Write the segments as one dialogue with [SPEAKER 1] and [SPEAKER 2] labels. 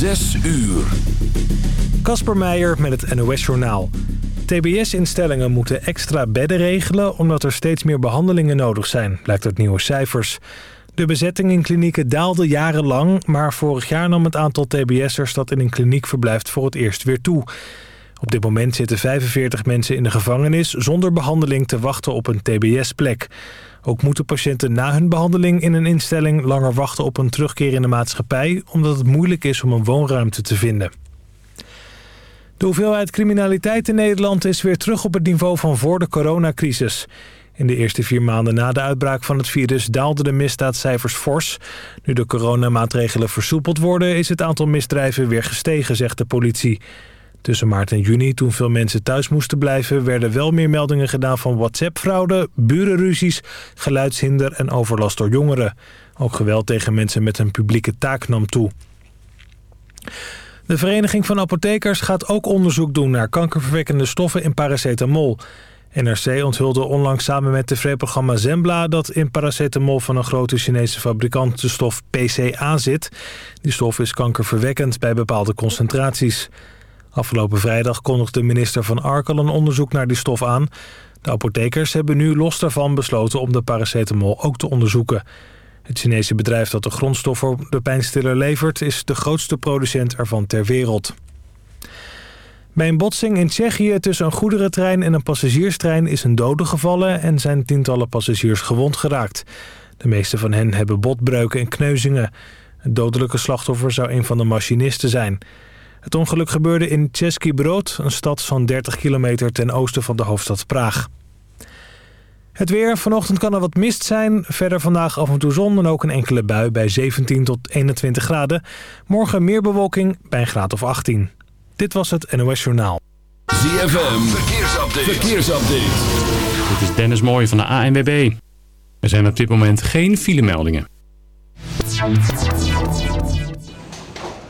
[SPEAKER 1] Zes uur.
[SPEAKER 2] Kasper Meijer met het NOS-journaal. TBS-instellingen moeten extra bedden regelen... omdat er steeds meer behandelingen nodig zijn, blijkt uit nieuwe cijfers. De bezetting in klinieken daalde jarenlang... maar vorig jaar nam het aantal TBS'ers dat in een kliniek verblijft voor het eerst weer toe. Op dit moment zitten 45 mensen in de gevangenis... zonder behandeling te wachten op een TBS-plek. Ook moeten patiënten na hun behandeling in een instelling... langer wachten op een terugkeer in de maatschappij... omdat het moeilijk is om een woonruimte te vinden. De hoeveelheid criminaliteit in Nederland is weer terug op het niveau van voor de coronacrisis. In de eerste vier maanden na de uitbraak van het virus daalden de misdaadcijfers fors. Nu de coronamaatregelen versoepeld worden is het aantal misdrijven weer gestegen, zegt de politie. Tussen maart en juni, toen veel mensen thuis moesten blijven... werden wel meer meldingen gedaan van WhatsApp-fraude, burenruzies... geluidshinder en overlast door jongeren. Ook geweld tegen mensen met een publieke taak nam toe. De Vereniging van Apothekers gaat ook onderzoek doen... naar kankerverwekkende stoffen in paracetamol. NRC onthulde onlangs samen met tv-programma Zembla... dat in paracetamol van een grote Chinese fabrikant de stof PCA zit. Die stof is kankerverwekkend bij bepaalde concentraties. Afgelopen vrijdag kondigde minister Van Arkel een onderzoek naar die stof aan. De apothekers hebben nu los daarvan besloten om de paracetamol ook te onderzoeken. Het Chinese bedrijf dat de grondstof voor de pijnstiller levert... is de grootste producent ervan ter wereld. Bij een botsing in Tsjechië tussen een goederentrein en een passagierstrein... is een dode gevallen en zijn tientallen passagiers gewond geraakt. De meeste van hen hebben botbreuken en kneuzingen. Het dodelijke slachtoffer zou een van de machinisten zijn... Het ongeluk gebeurde in Český Brod, een stad van 30 kilometer ten oosten van de hoofdstad Praag. Het weer. Vanochtend kan er wat mist zijn. Verder vandaag af en toe zon en ook een enkele bui bij 17 tot 21 graden. Morgen meer bewolking bij een graad of 18. Dit was het NOS Journaal.
[SPEAKER 1] ZFM. Verkeersupdate. Verkeersupdate.
[SPEAKER 3] Dit is Dennis Mooij van de ANWB. Er zijn op dit moment geen filemeldingen.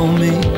[SPEAKER 4] know
[SPEAKER 5] me.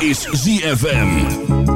[SPEAKER 1] Is ZFM.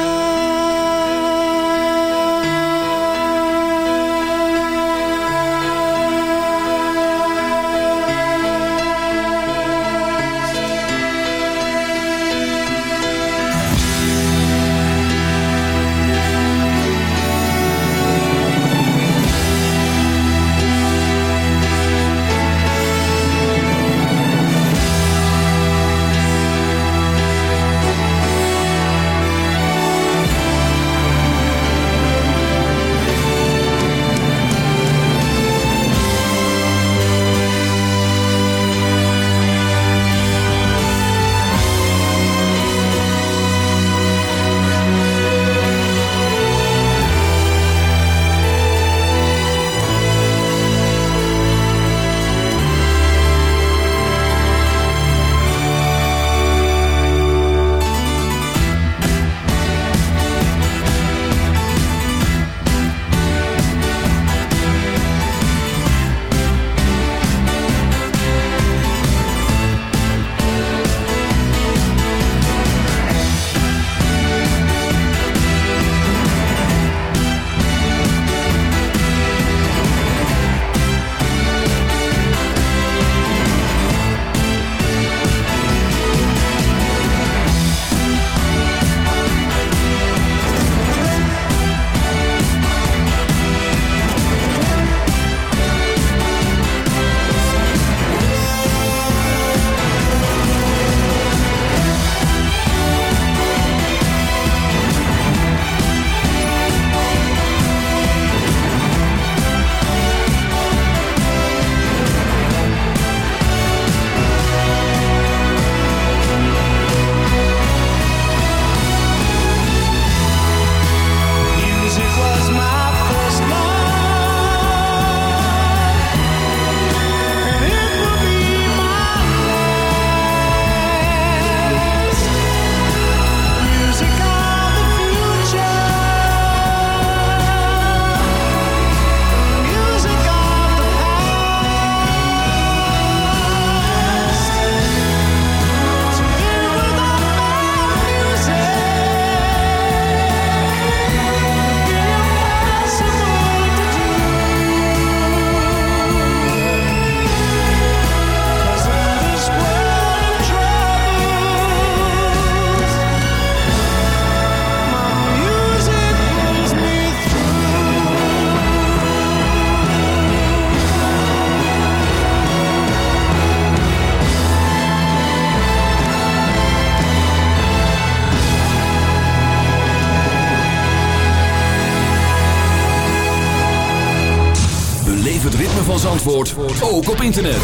[SPEAKER 1] ritme van Zandvoort ook op internet.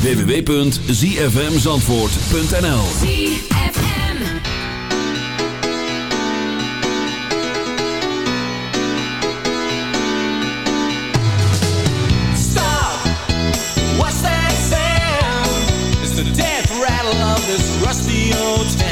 [SPEAKER 1] www.zfmzandvoort.nl
[SPEAKER 6] Stop! What's that sound? It's the death rattle of this rusty old town.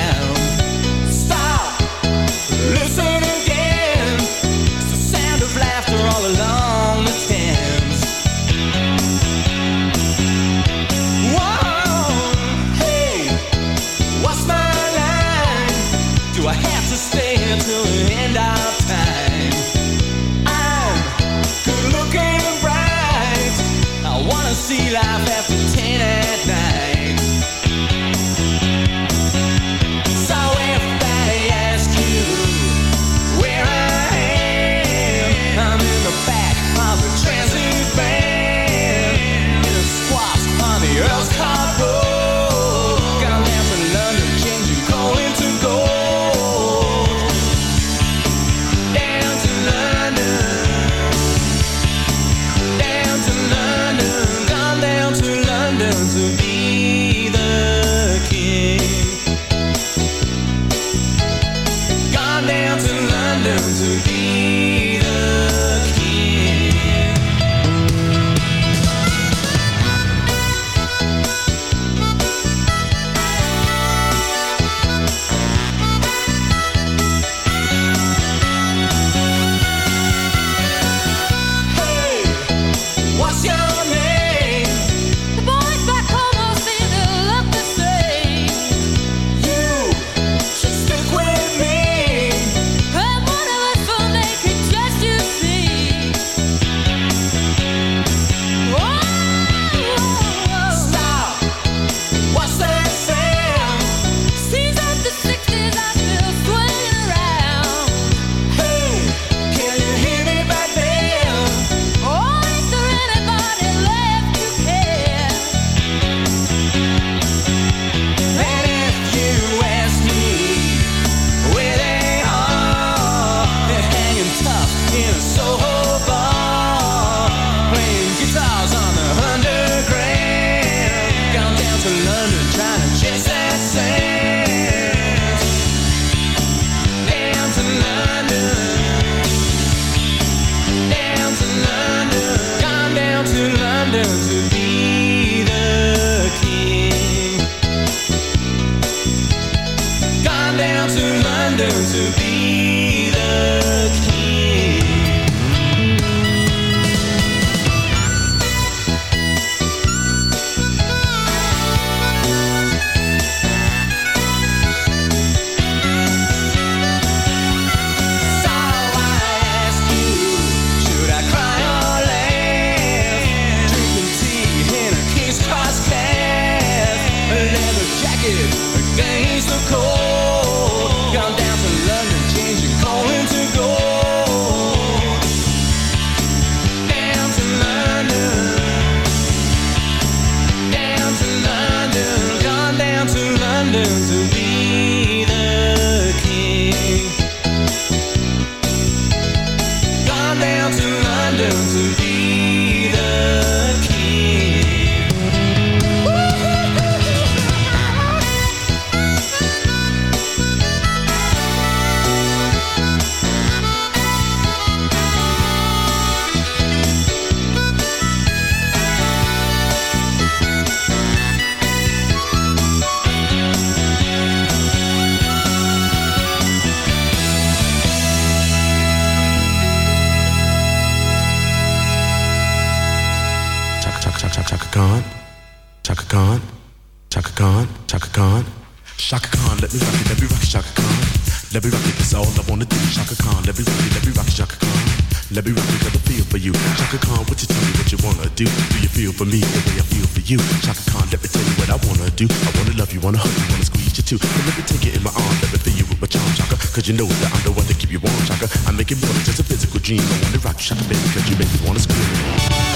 [SPEAKER 6] you
[SPEAKER 7] know that I'm the one to keep you warm, chaka. I make it more than just a physical dream. I wanna rock you, shaka, baby, cause you make me wanna scream.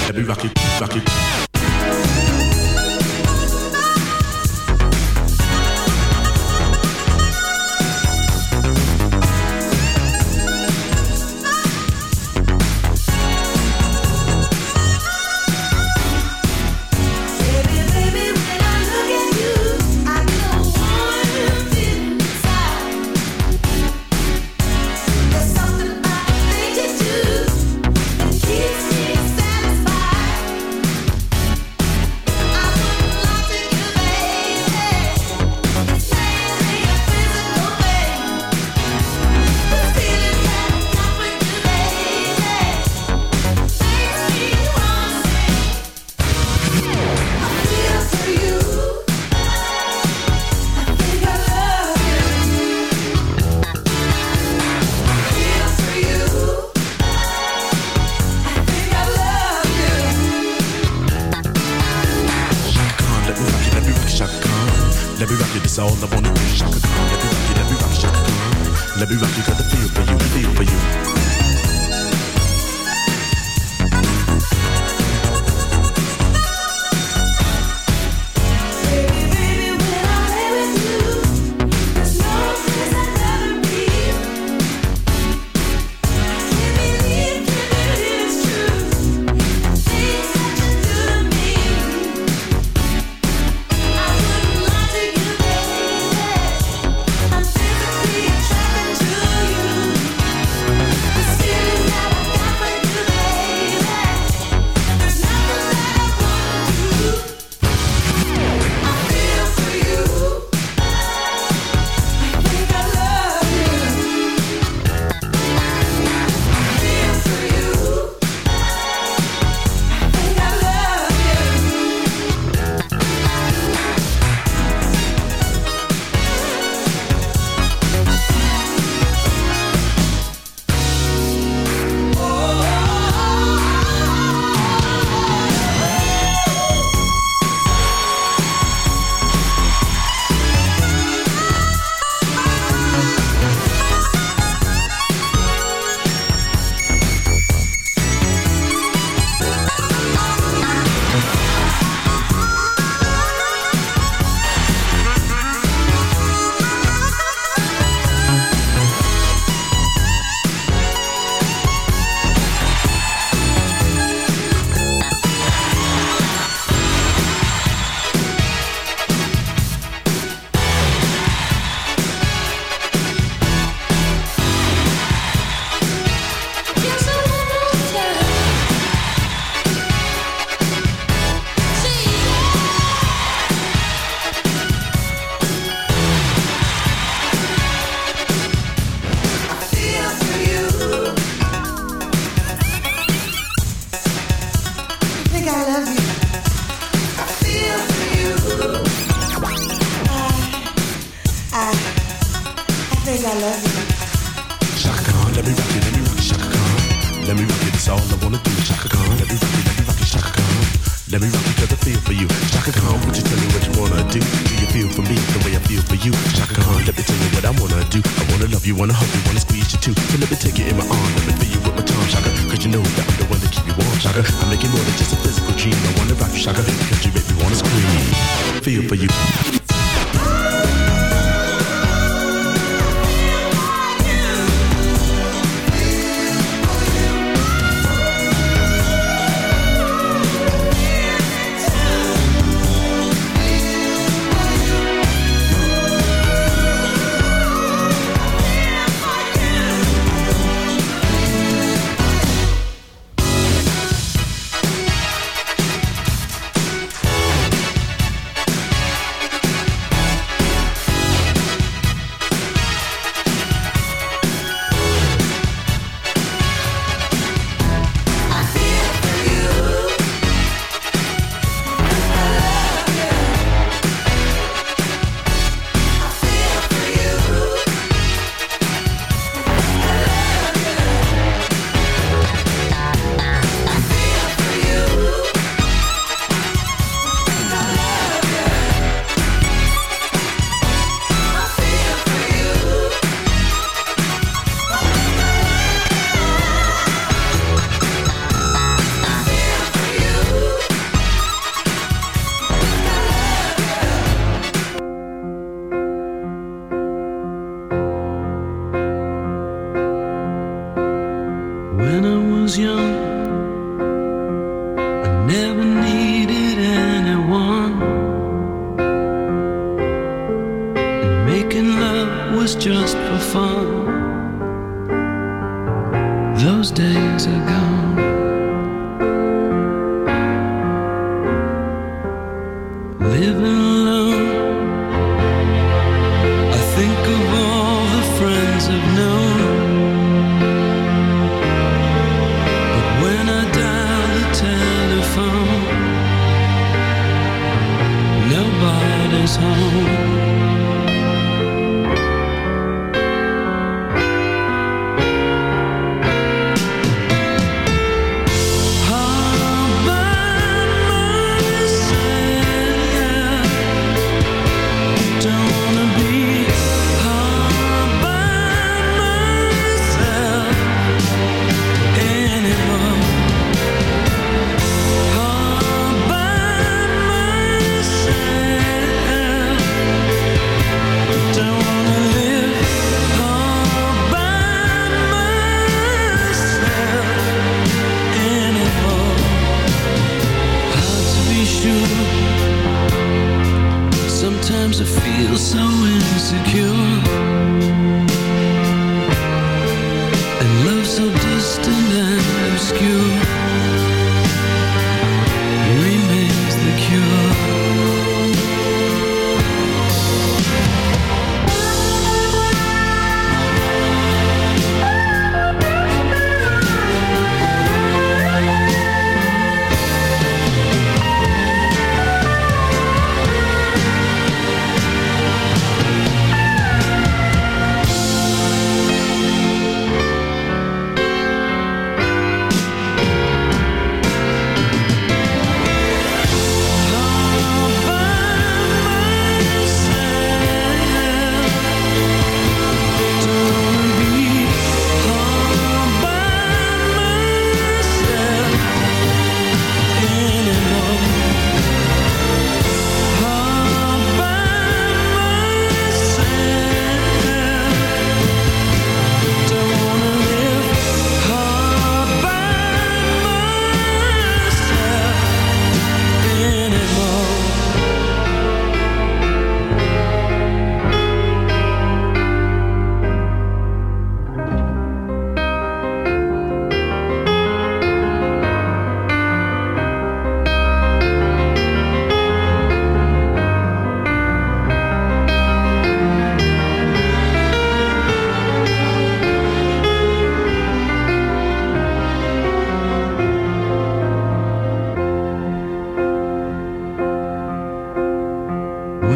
[SPEAKER 7] Let me rock
[SPEAKER 8] you, rock you.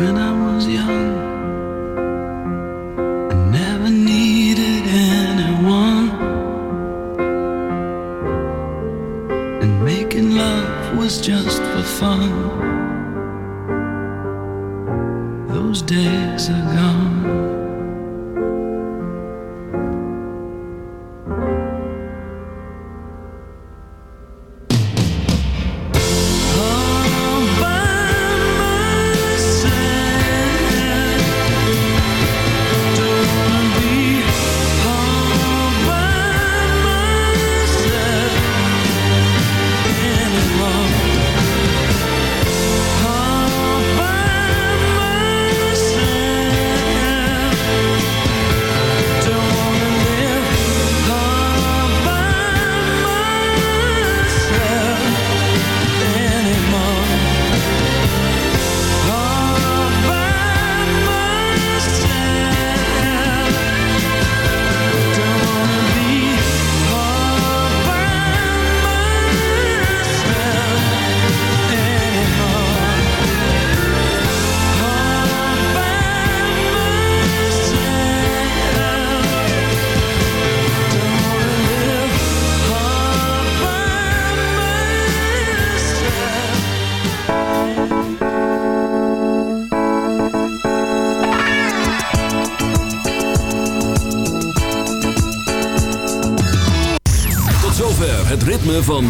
[SPEAKER 5] When I was young,